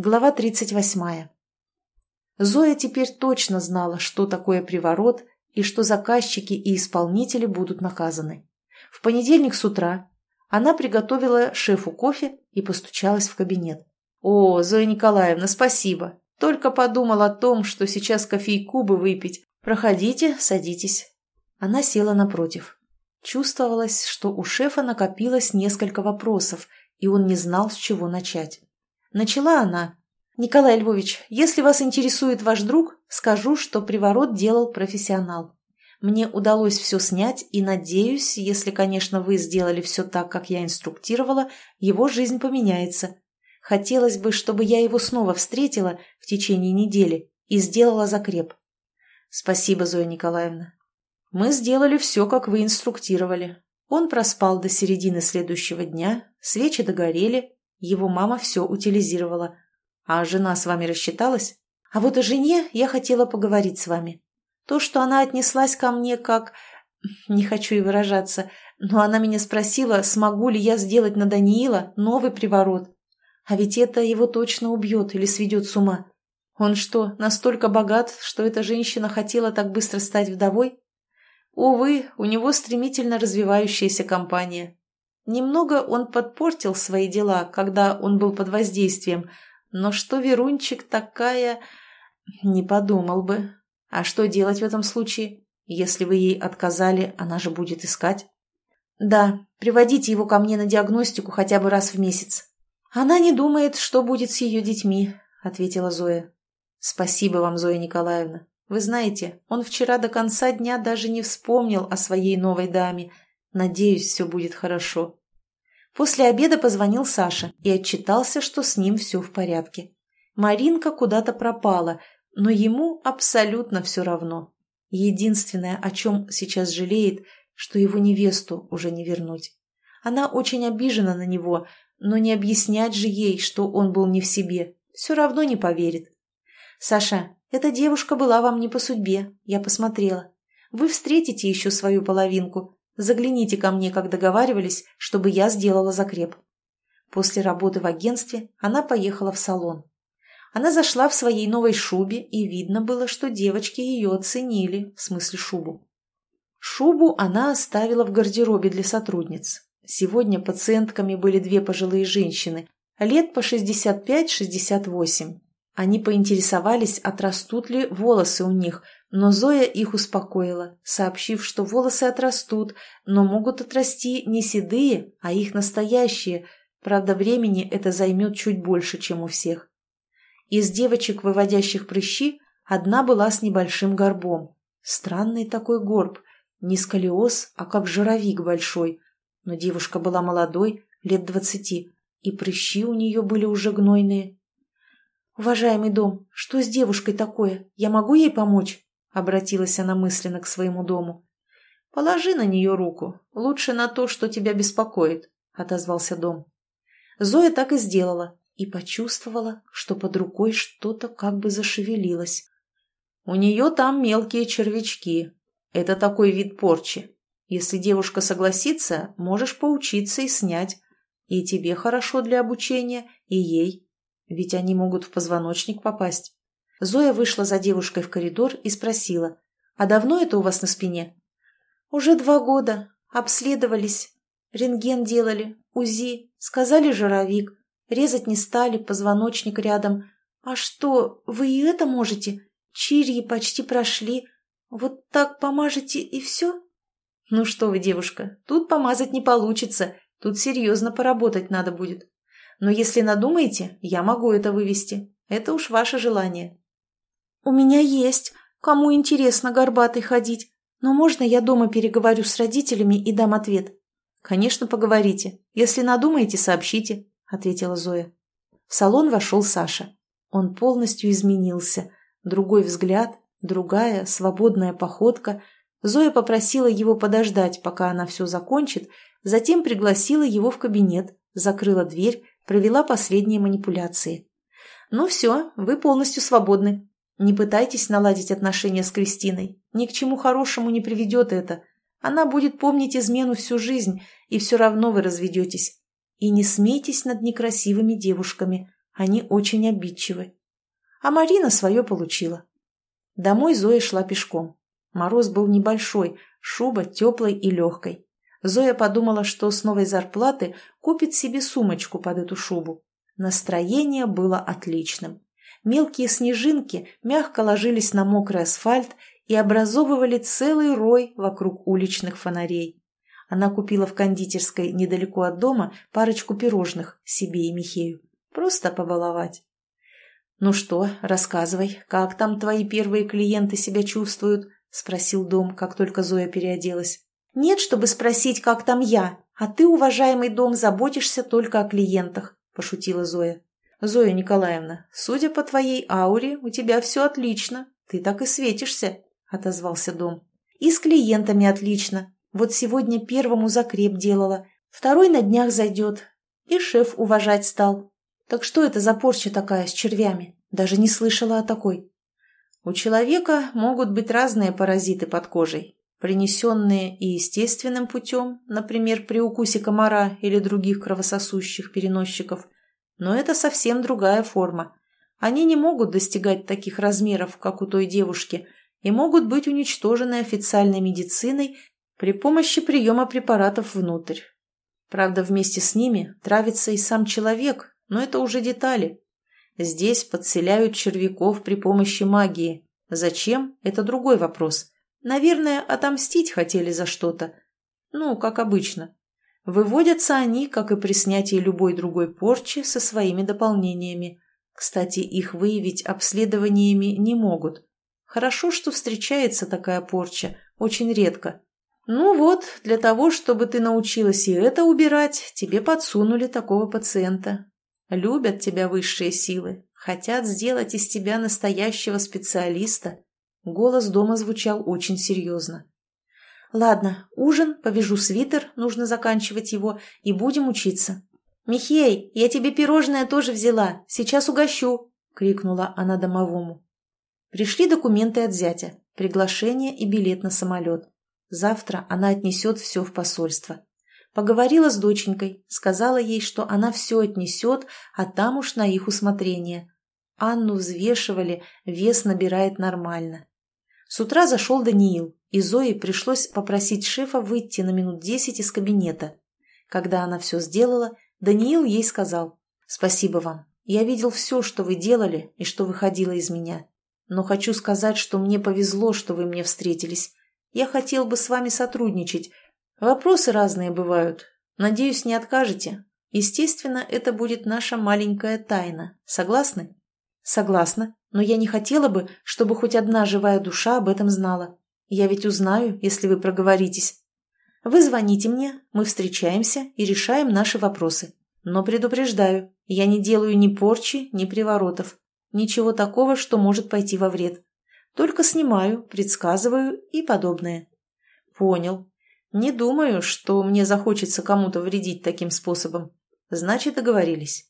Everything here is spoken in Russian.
Глава 38. Зоя теперь точно знала, что такое приворот и что заказчики и исполнители будут наказаны. В понедельник с утра она приготовила шефу кофе и постучалась в кабинет. «О, Зоя Николаевна, спасибо. Только подумал о том, что сейчас кофейку бы выпить. Проходите, садитесь». Она села напротив. Чувствовалось, что у шефа накопилось несколько вопросов, и он не знал, с чего начать. Начала она. «Николай Львович, если вас интересует ваш друг, скажу, что приворот делал профессионал. Мне удалось все снять, и, надеюсь, если, конечно, вы сделали все так, как я инструктировала, его жизнь поменяется. Хотелось бы, чтобы я его снова встретила в течение недели и сделала закреп. Спасибо, Зоя Николаевна. Мы сделали все, как вы инструктировали. Он проспал до середины следующего дня, свечи догорели, его мама все утилизировала. А жена с вами рассчиталась? А вот о жене я хотела поговорить с вами. То, что она отнеслась ко мне как... Не хочу и выражаться, но она меня спросила, смогу ли я сделать на Даниила новый приворот. А ведь это его точно убьет или сведет с ума. Он что, настолько богат, что эта женщина хотела так быстро стать вдовой? Увы, у него стремительно развивающаяся компания. Немного он подпортил свои дела, когда он был под воздействием, но что Верунчик такая... Не подумал бы. А что делать в этом случае? Если вы ей отказали, она же будет искать. Да, приводите его ко мне на диагностику хотя бы раз в месяц. Она не думает, что будет с ее детьми, ответила Зоя. Спасибо вам, Зоя Николаевна. Вы знаете, он вчера до конца дня даже не вспомнил о своей новой даме. Надеюсь, все будет хорошо. После обеда позвонил Саша и отчитался, что с ним все в порядке. Маринка куда-то пропала, но ему абсолютно все равно. Единственное, о чем сейчас жалеет, что его невесту уже не вернуть. Она очень обижена на него, но не объяснять же ей, что он был не в себе, все равно не поверит. «Саша, эта девушка была вам не по судьбе, я посмотрела. Вы встретите еще свою половинку, Загляните ко мне, как договаривались, чтобы я сделала закреп. После работы в агентстве она поехала в салон. Она зашла в своей новой шубе, и видно было, что девочки ее оценили, в смысле шубу. Шубу она оставила в гардеробе для сотрудниц. Сегодня пациентками были две пожилые женщины, лет по 65-68. Они поинтересовались, отрастут ли волосы у них – но Зоя их успокоила, сообщив, что волосы отрастут, но могут отрасти не седые, а их настоящие, правда времени это займет чуть больше, чем у всех. Из девочек, выводящих прыщи, одна была с небольшим горбом. Странный такой горб, не сколиоз, а как жировик большой. Но девушка была молодой, лет двадцати, и прыщи у нее были уже гнойные. «Уважаемый дом, что с девушкой такое? Я могу ей помочь?» — обратилась она мысленно к своему дому. «Положи на нее руку. Лучше на то, что тебя беспокоит», — отозвался дом. Зоя так и сделала и почувствовала, что под рукой что-то как бы зашевелилось. «У нее там мелкие червячки. Это такой вид порчи. Если девушка согласится, можешь поучиться и снять. И тебе хорошо для обучения, и ей. Ведь они могут в позвоночник попасть». Зоя вышла за девушкой в коридор и спросила, «А давно это у вас на спине?» «Уже два года. Обследовались. Рентген делали, УЗИ. Сказали жировик. Резать не стали, позвоночник рядом. А что, вы и это можете? Чирьи почти прошли. Вот так помажете и все?» «Ну что вы, девушка, тут помазать не получится. Тут серьезно поработать надо будет. Но если надумаете, я могу это вывести. Это уж ваше желание». «У меня есть. Кому интересно горбатый ходить. Но можно я дома переговорю с родителями и дам ответ?» «Конечно, поговорите. Если надумаете, сообщите», — ответила Зоя. В салон вошел Саша. Он полностью изменился. Другой взгляд, другая, свободная походка. Зоя попросила его подождать, пока она все закончит, затем пригласила его в кабинет, закрыла дверь, провела последние манипуляции. «Ну все, вы полностью свободны. Не пытайтесь наладить отношения с Кристиной. Ни к чему хорошему не приведет это. Она будет помнить измену всю жизнь, и все равно вы разведетесь. И не смейтесь над некрасивыми девушками. Они очень обидчивы. А Марина свое получила. Домой Зоя шла пешком. Мороз был небольшой, шуба теплой и легкой. Зоя подумала, что с новой зарплаты купит себе сумочку под эту шубу. Настроение было отличным. Мелкие снежинки мягко ложились на мокрый асфальт и образовывали целый рой вокруг уличных фонарей. Она купила в кондитерской недалеко от дома парочку пирожных себе и Михею. Просто побаловать. «Ну что, рассказывай, как там твои первые клиенты себя чувствуют?» – спросил Дом, как только Зоя переоделась. «Нет, чтобы спросить, как там я, а ты, уважаемый Дом, заботишься только о клиентах», – пошутила Зоя. «Зоя Николаевна, судя по твоей ауре, у тебя все отлично. Ты так и светишься», – отозвался Дом. «И с клиентами отлично. Вот сегодня первому закреп делала, второй на днях зайдет. И шеф уважать стал. Так что это за порча такая с червями? Даже не слышала о такой». У человека могут быть разные паразиты под кожей, принесенные и естественным путем, например, при укусе комара или других кровососущих переносчиков – но это совсем другая форма. Они не могут достигать таких размеров, как у той девушки, и могут быть уничтожены официальной медициной при помощи приема препаратов внутрь. Правда, вместе с ними травится и сам человек, но это уже детали. Здесь подселяют червяков при помощи магии. Зачем? Это другой вопрос. Наверное, отомстить хотели за что-то. Ну, как обычно. Выводятся они, как и при снятии любой другой порчи, со своими дополнениями. Кстати, их выявить обследованиями не могут. Хорошо, что встречается такая порча, очень редко. Ну вот, для того, чтобы ты научилась и это убирать, тебе подсунули такого пациента. Любят тебя высшие силы, хотят сделать из тебя настоящего специалиста. Голос дома звучал очень серьезно. Ладно, ужин, повяжу свитер, нужно заканчивать его, и будем учиться. «Михей, я тебе пирожное тоже взяла, сейчас угощу!» — крикнула она домовому. Пришли документы от зятя, приглашение и билет на самолет. Завтра она отнесет все в посольство. Поговорила с доченькой, сказала ей, что она все отнесет, а там уж на их усмотрение. Анну взвешивали, вес набирает нормально. С утра зашел Даниил, и Зое пришлось попросить шефа выйти на минут десять из кабинета. Когда она все сделала, Даниил ей сказал «Спасибо вам. Я видел все, что вы делали и что выходило из меня. Но хочу сказать, что мне повезло, что вы мне встретились. Я хотел бы с вами сотрудничать. Вопросы разные бывают. Надеюсь, не откажете. Естественно, это будет наша маленькая тайна. Согласны?» «Согласна, но я не хотела бы, чтобы хоть одна живая душа об этом знала. Я ведь узнаю, если вы проговоритесь. Вы звоните мне, мы встречаемся и решаем наши вопросы. Но предупреждаю, я не делаю ни порчи, ни приворотов. Ничего такого, что может пойти во вред. Только снимаю, предсказываю и подобное. Понял. Не думаю, что мне захочется кому-то вредить таким способом. Значит, договорились.